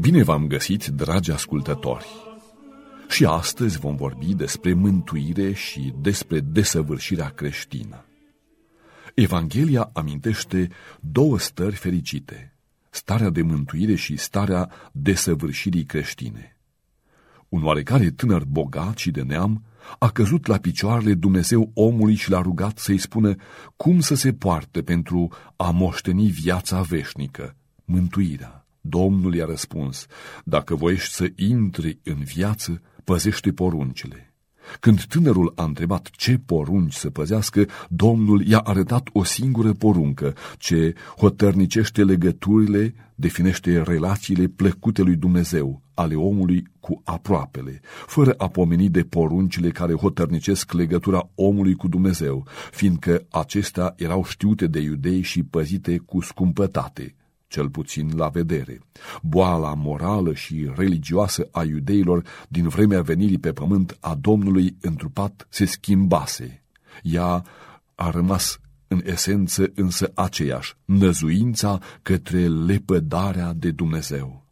Bine v-am găsit, dragi ascultători! Și astăzi vom vorbi despre mântuire și despre desăvârșirea creștină. Evanghelia amintește două stări fericite, starea de mântuire și starea desăvârșirii creștine. Un oarecare tânăr bogat și de neam a căzut la picioarele Dumnezeu omului și l-a rugat să-i spună cum să se poarte pentru a moșteni viața veșnică, mântuirea. Domnul i-a răspuns, dacă voiești să intri în viață, păzește poruncile. Când tânărul a întrebat ce porunci să păzească, Domnul i-a arătat o singură poruncă, ce hotărnicește legăturile, definește relațiile plăcute lui Dumnezeu, ale omului cu aproapele, fără a pomeni de poruncile care hotărnicesc legătura omului cu Dumnezeu, fiindcă acestea erau știute de iudei și păzite cu scumpătate cel puțin la vedere. Boala morală și religioasă a iudeilor din vremea venirii pe pământ a Domnului întrupat se schimbase. Ea a rămas în esență însă aceeași, năzuința către lepădarea de Dumnezeu.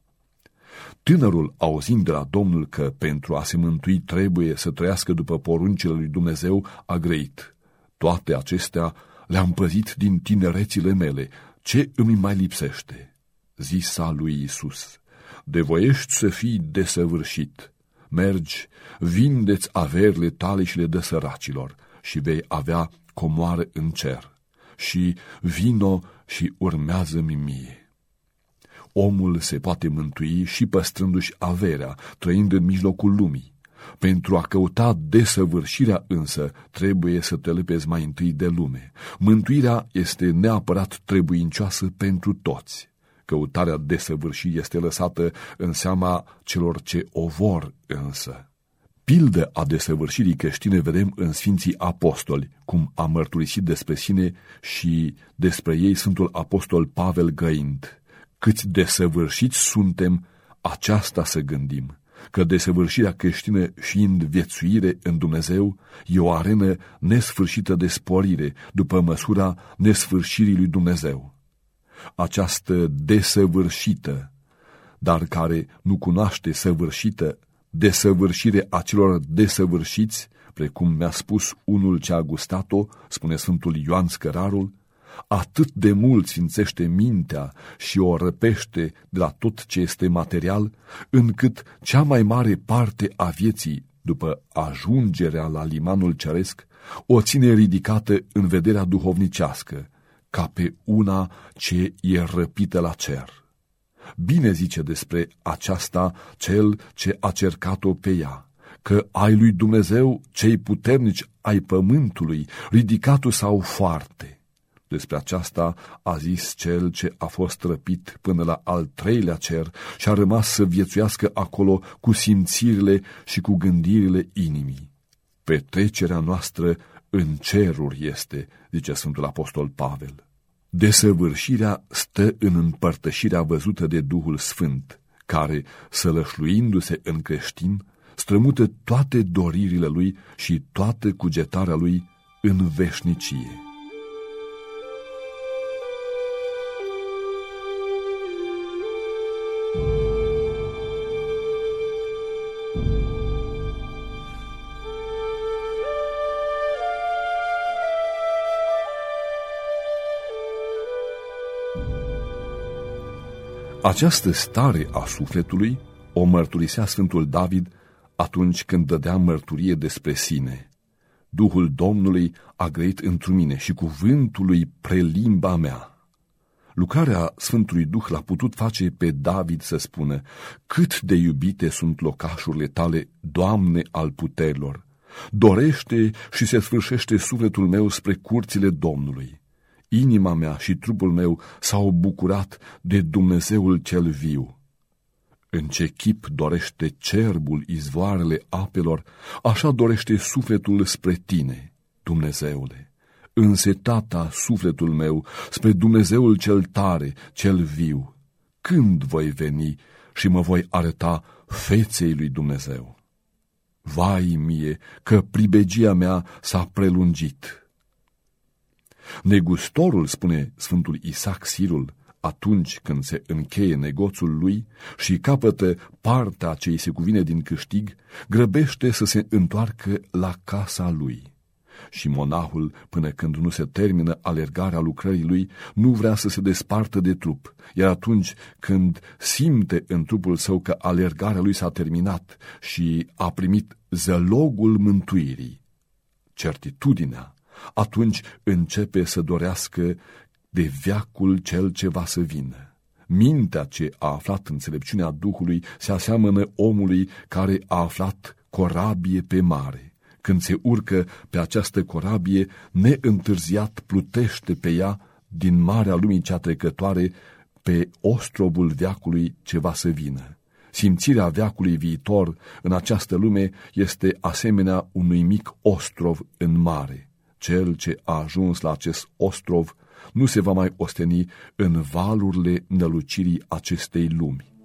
Tânărul, auzind de la Domnul că pentru a se mântui trebuie să trăiască după poruncile lui Dumnezeu, a grăit. Toate acestea le-am păzit din tinerețile mele, ce îmi mai lipsește? Zisa lui Isus. Devoiești să fii desăvârșit. Mergi, vindeți averile tale și le dă săracilor și vei avea comoară în cer. Și vino și urmează-mi mie. Omul se poate mântui și păstrându-și averea, trăind în mijlocul lumii. Pentru a căuta desăvârșirea însă, trebuie să te lepezi mai întâi de lume. Mântuirea este neapărat trebuincioasă pentru toți. Căutarea desăvârșirii este lăsată în seama celor ce o vor însă. Pildă a desăvârșirii creștine vedem în Sfinții Apostoli, cum a mărturisit despre sine și despre ei Sfântul Apostol Pavel găind. Câți desăvârșiți suntem, aceasta să gândim că desăvârșirea creștină fiind viețuire în Dumnezeu, e o arenă nesfârșită de sporire, după măsura nesfârșirii lui Dumnezeu. Această desăvârșită, dar care nu cunoaște săvârșită, desăvârșire a celor desăvârșiți, precum mi-a spus unul ce a gustat-o, spune Sfântul Ioan Scărarul, atât de mult sfințește mintea și o răpește de la tot ce este material, încât cea mai mare parte a vieții, după ajungerea la limanul ceresc, o ține ridicată în vederea duhovnicească, ca pe una ce e răpită la cer. Bine zice despre aceasta cel ce a cercat-o pe ea, că ai lui Dumnezeu cei puternici ai pământului, ridicatul sau foarte despre aceasta a zis cel ce a fost răpit până la al treilea cer și a rămas să viețuiască acolo cu simțirile și cu gândirile inimii. Petrecerea noastră în ceruri este, zice Sfântul Apostol Pavel. Desăvârșirea stă în împărtășirea văzută de Duhul Sfânt, care, sălășluindu-se în creștin, strămută toate doririle lui și toată cugetarea lui în veșnicie. Această stare a sufletului o mărturisea Sfântul David atunci când dădea mărturie despre sine. Duhul Domnului a grăit într mine și cuvântul lui prelimba mea. Lucrarea Sfântului Duh l-a putut face pe David să spună, cât de iubite sunt locașurile tale, Doamne al puterilor! Dorește și se sfârșește sufletul meu spre curțile Domnului. Inima mea și trupul meu s-au bucurat de Dumnezeul cel viu. În ce chip dorește cerbul izvoarele apelor, așa dorește sufletul spre tine, Dumnezeule. Însetata sufletul meu spre Dumnezeul cel tare, cel viu. Când voi veni și mă voi arăta feței lui Dumnezeu? Vai mie că pribegia mea s-a prelungit Negustorul, spune Sfântul Isaac Sirul, atunci când se încheie negoțul lui și capătă partea ce îi se cuvine din câștig, grăbește să se întoarcă la casa lui. Și monahul, până când nu se termină alergarea lucrării lui, nu vrea să se despartă de trup, iar atunci când simte în trupul său că alergarea lui s-a terminat și a primit zălogul mântuirii, certitudinea, atunci începe să dorească de veacul cel ce va să vină. Mintea ce a aflat înțelepciunea Duhului se aseamănă omului care a aflat corabie pe mare. Când se urcă pe această corabie, neîntârziat plutește pe ea din marea lumii cea trecătoare pe ostrovul veacului ce va să vină. Simțirea veacului viitor în această lume este asemenea unui mic ostrov în mare. Cel ce a ajuns la acest ostrov nu se va mai osteni în valurile nălucirii acestei lumi.